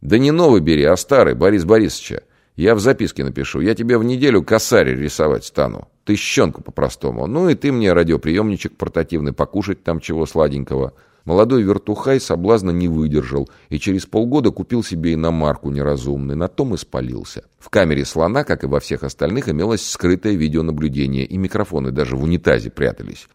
Да не новый бери, а старый, Борис Борисовича. Я в записке напишу. Я тебе в неделю косарь рисовать стану. Ты щенку по-простому. Ну и ты мне радиоприемничек портативный, покушать там чего сладенького. Молодой вертухай соблазна не выдержал и через полгода купил себе иномарку неразумный, на том и спалился. В камере слона, как и во всех остальных, имелось скрытое видеонаблюдение, и микрофоны даже в унитазе прятались.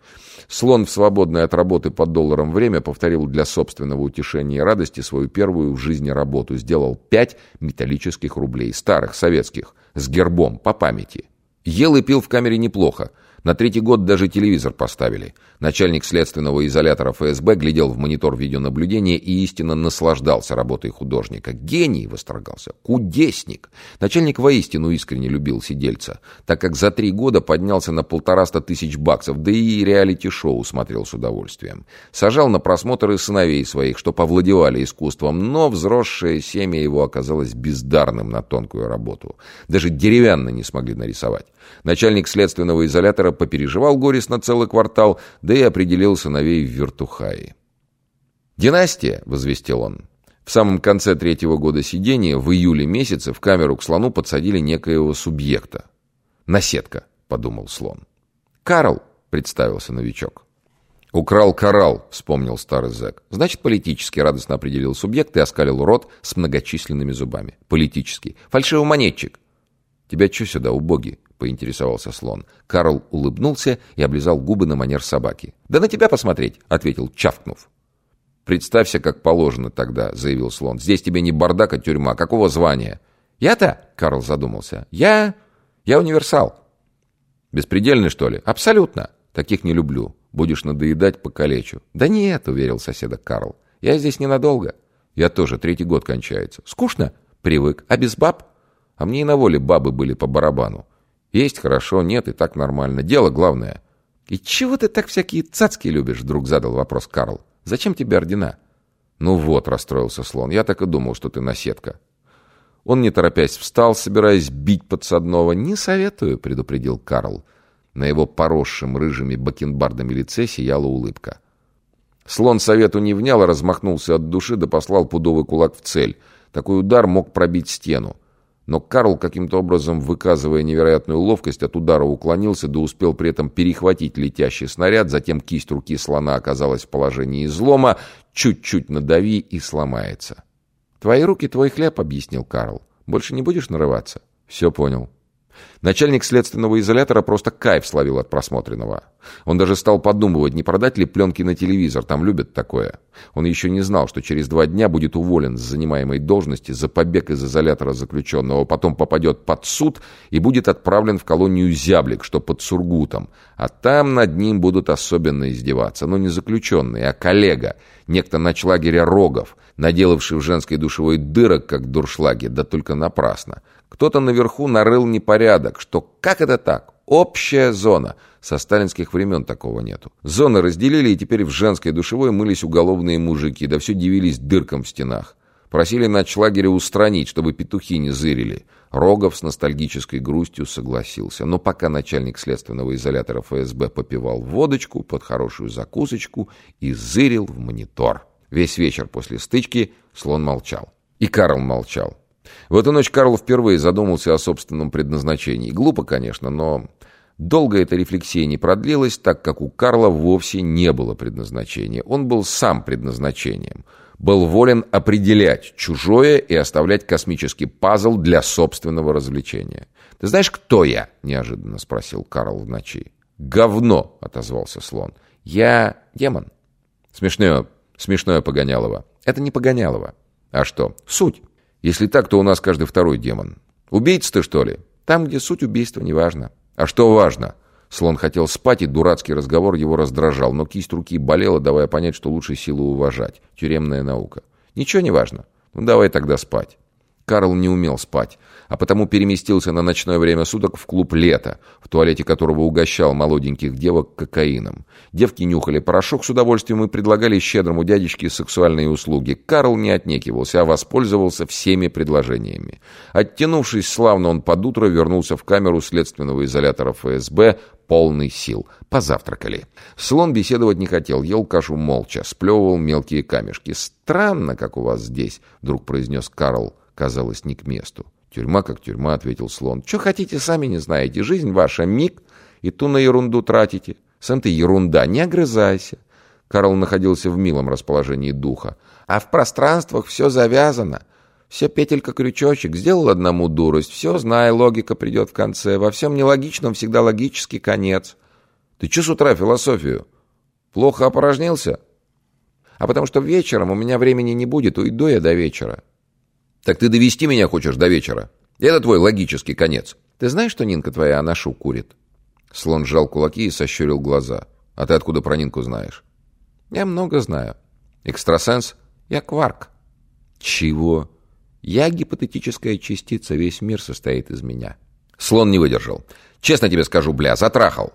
Слон в свободное от работы под долларом время повторил для собственного утешения и радости свою первую в жизни работу. Сделал пять металлических рублей, старых, советских, с гербом, по памяти. Ел и пил в камере неплохо. На третий год даже телевизор поставили. Начальник следственного изолятора ФСБ глядел в монитор видеонаблюдения и истинно наслаждался работой художника. Гений восторгался. Кудесник. Начальник воистину искренне любил сидельца, так как за три года поднялся на полтораста тысяч баксов, да и реалити-шоу смотрел с удовольствием. Сажал на просмотр и сыновей своих, что повладевали искусством, но взросшее семя его оказалось бездарным на тонкую работу. Даже деревянно не смогли нарисовать. Начальник следственного изолятора попереживал горестно целый квартал, да и определил сыновей в вертухаи. «Династия», — возвестил он. В самом конце третьего года сидения, в июле месяце, в камеру к слону подсадили некоего субъекта. «Наседка», — подумал слон. «Карл», — представился новичок. «Украл коралл», — вспомнил старый зэк. «Значит, политически радостно определил субъект и оскалил рот с многочисленными зубами. Политический. Фальшивомонетчик». «Тебя что сюда, убогий?» поинтересовался слон. Карл улыбнулся и облизал губы на манер собаки. «Да на тебя посмотреть!» — ответил, чавкнув. «Представься, как положено тогда», — заявил слон. «Здесь тебе не бардак, а тюрьма. Какого звания?» «Я-то?» — Карл задумался. «Я... я универсал». «Беспредельный, что ли?» «Абсолютно. Таких не люблю. Будешь надоедать, покалечу». «Да нет», — уверил соседа Карл. «Я здесь ненадолго». «Я тоже. Третий год кончается». «Скучно?» «Привык. А без баб?» «А мне и на воле бабы были по барабану. Есть хорошо, нет, и так нормально. Дело главное. «И чего ты так всякие цацки любишь?» — вдруг задал вопрос Карл. «Зачем тебе ордена?» «Ну вот», — расстроился слон, — «я так и думал, что ты наседка». Он, не торопясь, встал, собираясь бить подсадного. «Не советую», — предупредил Карл. На его поросшем рыжими бакенбардами лице сияла улыбка. Слон совету не внял, а размахнулся от души да послал пудовый кулак в цель. Такой удар мог пробить стену. Но Карл, каким-то образом выказывая невероятную ловкость, от удара уклонился, да успел при этом перехватить летящий снаряд, затем кисть руки слона оказалась в положении излома, чуть-чуть надави и сломается. «Твои руки, твой хлеб», — объяснил Карл. «Больше не будешь нарываться?» «Все понял». Начальник следственного изолятора просто кайф словил от просмотренного. Он даже стал подумывать, не продать ли пленки на телевизор, там любят такое. Он еще не знал, что через два дня будет уволен с занимаемой должности за побег из изолятора заключенного, потом попадет под суд и будет отправлен в колонию Зяблик, что под Сургутом. А там над ним будут особенно издеваться. Но не заключенный, а коллега, некто ночлагеря Рогов, наделавший в женской душевой дырок, как дуршлаги, да только напрасно. Кто-то наверху нарыл непорядок, что как это так? Общая зона. Со сталинских времен такого нету. Зоны разделили, и теперь в женской душевой мылись уголовные мужики, да все дивились дыркам в стенах. Просили ночлагеря устранить, чтобы петухи не зырили. Рогов с ностальгической грустью согласился. Но пока начальник следственного изолятора ФСБ попивал водочку под хорошую закусочку и зырил в монитор. Весь вечер после стычки слон молчал. И Карл молчал. В эту ночь Карл впервые задумался о собственном предназначении. Глупо, конечно, но долго эта рефлексия не продлилась, так как у Карла вовсе не было предназначения. Он был сам предназначением. Был волен определять чужое и оставлять космический пазл для собственного развлечения. «Ты знаешь, кто я?» – неожиданно спросил Карл в ночи. «Говно!» – отозвался слон. «Я демон». Смешное, смешное Погонялово. Это не Погонялово. А что? Суть. Если так, то у нас каждый второй демон. Убийца ты, что ли? Там, где суть убийства, неважно. А что важно? Слон хотел спать, и дурацкий разговор его раздражал, но кисть руки болела, давая понять, что лучше силу уважать. Тюремная наука. Ничего не важно. Ну, давай тогда спать. Карл не умел спать, а потому переместился на ночное время суток в клуб «Лето», в туалете которого угощал молоденьких девок кокаином. Девки нюхали порошок с удовольствием и предлагали щедрому дядечке сексуальные услуги. Карл не отнекивался, а воспользовался всеми предложениями. Оттянувшись славно, он под утро вернулся в камеру следственного изолятора ФСБ, полный сил. Позавтракали. Слон беседовать не хотел, ел кашу молча, сплевывал мелкие камешки. «Странно, как у вас здесь», — вдруг произнес Карл казалось не к месту. «Тюрьма как тюрьма», — ответил слон. «Что хотите, сами не знаете. Жизнь ваша миг, и ту на ерунду тратите. Сам ты ерунда, не огрызайся». Карл находился в милом расположении духа. «А в пространствах все завязано. Все петелька-крючочек. Сделал одному дурость. Все, зная, логика придет в конце. Во всем нелогичном всегда логический конец». «Ты что с утра философию? Плохо опорожнился?» «А потому что вечером у меня времени не будет. Уйду я до вечера». Так ты довести меня хочешь до вечера? Это твой логический конец. Ты знаешь, что Нинка твоя Анашу курит? Слон сжал кулаки и сощурил глаза. А ты откуда про Нинку знаешь? Я много знаю. Экстрасенс? Я кварк. Чего? Я гипотетическая частица, весь мир состоит из меня. Слон не выдержал. Честно тебе скажу, бля, затрахал.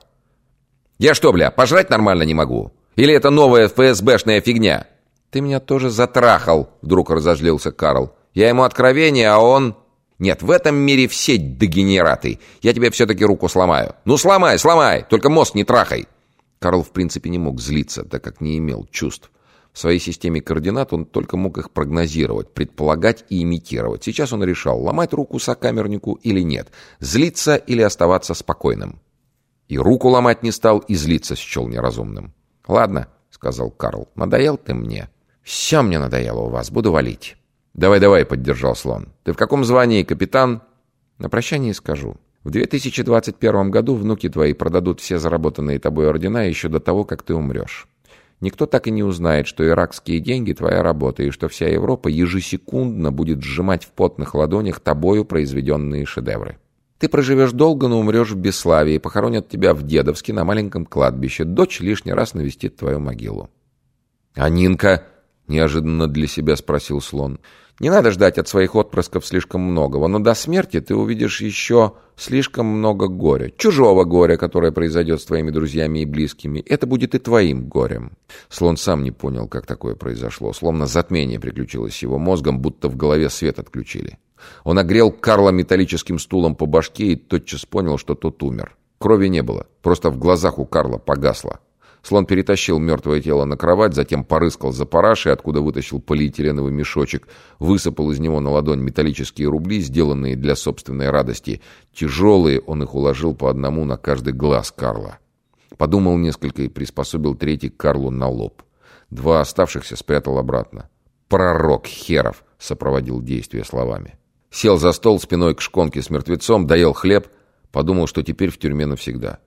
Я что, бля, пожрать нормально не могу? Или это новая ФСБшная фигня? Ты меня тоже затрахал, вдруг разозлился Карл. Я ему откровение, а он... Нет, в этом мире все дегенераты. Я тебе все-таки руку сломаю. Ну, сломай, сломай, только мозг не трахай. Карл, в принципе, не мог злиться, так как не имел чувств. В своей системе координат он только мог их прогнозировать, предполагать и имитировать. Сейчас он решал, ломать руку сокамернику или нет, злиться или оставаться спокойным. И руку ломать не стал, и злиться счел неразумным. «Ладно», — сказал Карл, — «надоел ты мне». «Все мне надоело у вас, буду валить». «Давай-давай», — поддержал слон. «Ты в каком звании, капитан?» «На прощание скажу. В 2021 году внуки твои продадут все заработанные тобой ордена еще до того, как ты умрешь. Никто так и не узнает, что иракские деньги — твоя работа, и что вся Европа ежесекундно будет сжимать в потных ладонях тобою произведенные шедевры. Ты проживешь долго, но умрешь в бесславии, похоронят тебя в Дедовске на маленьком кладбище. Дочь лишний раз навестит твою могилу». «А Нинка?» — неожиданно для себя спросил слон. Не надо ждать от своих отпрысков слишком многого, но до смерти ты увидишь еще слишком много горя. Чужого горя, которое произойдет с твоими друзьями и близкими. Это будет и твоим горем. Слон сам не понял, как такое произошло. Словно затмение приключилось его мозгом, будто в голове свет отключили. Он огрел Карла металлическим стулом по башке и тотчас понял, что тот умер. Крови не было, просто в глазах у Карла погасло. Слон перетащил мертвое тело на кровать, затем порыскал за парашей, откуда вытащил полиэтиленовый мешочек, высыпал из него на ладонь металлические рубли, сделанные для собственной радости. Тяжелые он их уложил по одному на каждый глаз Карла. Подумал несколько и приспособил третий Карлу на лоб. Два оставшихся спрятал обратно. «Пророк херов!» — сопроводил действие словами. Сел за стол спиной к шконке с мертвецом, доел хлеб, подумал, что теперь в тюрьме навсегда.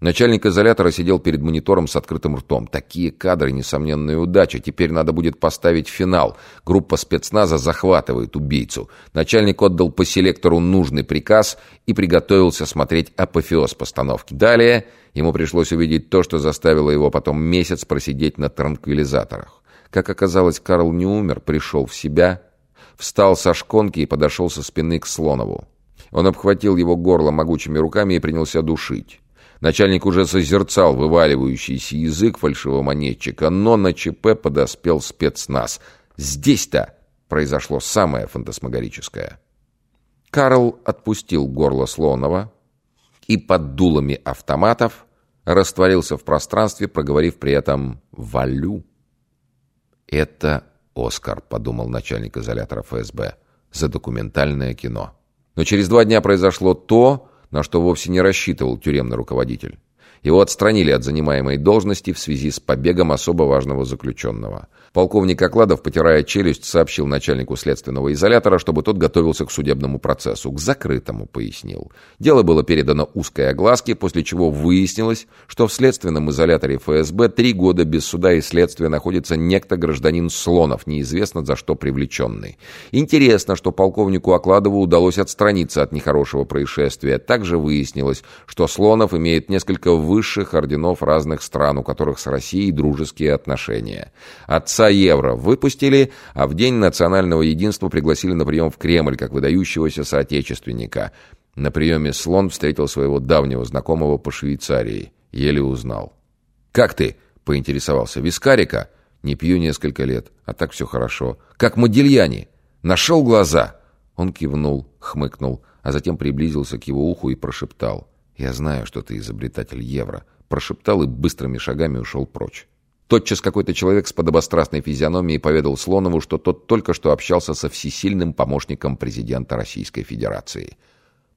Начальник изолятора сидел перед монитором с открытым ртом. Такие кадры, несомненная удача. Теперь надо будет поставить финал. Группа спецназа захватывает убийцу. Начальник отдал по селектору нужный приказ и приготовился смотреть апофеоз постановки. Далее ему пришлось увидеть то, что заставило его потом месяц просидеть на транквилизаторах. Как оказалось, Карл не умер, пришел в себя, встал со шконки и подошел со спины к Слонову. Он обхватил его горло могучими руками и принялся душить. Начальник уже созерцал вываливающийся язык фальшивомонетчика, но на ЧП подоспел спецназ. Здесь-то произошло самое фантасмагорическое. Карл отпустил горло Слонова и под дулами автоматов растворился в пространстве, проговорив при этом «валю». «Это Оскар», — подумал начальник изолятора ФСБ, — «за документальное кино». Но через два дня произошло то, на что вовсе не рассчитывал тюремный руководитель. Его отстранили от занимаемой должности в связи с побегом особо важного заключенного. Полковник Окладов, потирая челюсть, сообщил начальнику следственного изолятора, чтобы тот готовился к судебному процессу. К закрытому, пояснил. Дело было передано узкой огласке, после чего выяснилось, что в следственном изоляторе ФСБ три года без суда и следствия находится некто гражданин Слонов, неизвестно за что привлеченный. Интересно, что полковнику Окладову удалось отстраниться от нехорошего происшествия. Также выяснилось, что Слонов имеет несколько вы высших орденов разных стран, у которых с Россией дружеские отношения. Отца Евро выпустили, а в День национального единства пригласили на прием в Кремль, как выдающегося соотечественника. На приеме слон встретил своего давнего знакомого по Швейцарии. Еле узнал. «Как ты?» — поинтересовался. «Вискарика?» «Не пью несколько лет, а так все хорошо. Как Модильяни. Нашел глаза?» Он кивнул, хмыкнул, а затем приблизился к его уху и прошептал. «Я знаю, что ты изобретатель евро». Прошептал и быстрыми шагами ушел прочь. Тотчас какой-то человек с подобострастной физиономией поведал Слонову, что тот только что общался со всесильным помощником президента Российской Федерации.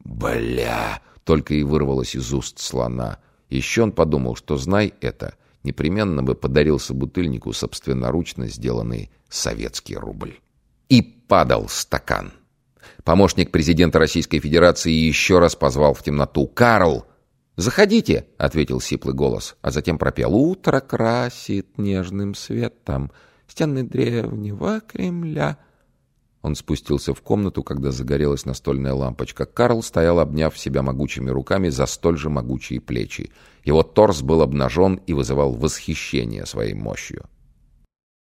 «Бля!» — только и вырвалось из уст слона. Еще он подумал, что, знай это, непременно бы подарил собутыльнику собственноручно сделанный советский рубль. И падал стакан. Помощник президента Российской Федерации еще раз позвал в темноту. «Карл!» «Заходите!» — ответил сиплый голос, а затем пропел. «Утро красит нежным светом стены древнего Кремля». Он спустился в комнату, когда загорелась настольная лампочка. Карл стоял, обняв себя могучими руками за столь же могучие плечи. Его торс был обнажен и вызывал восхищение своей мощью.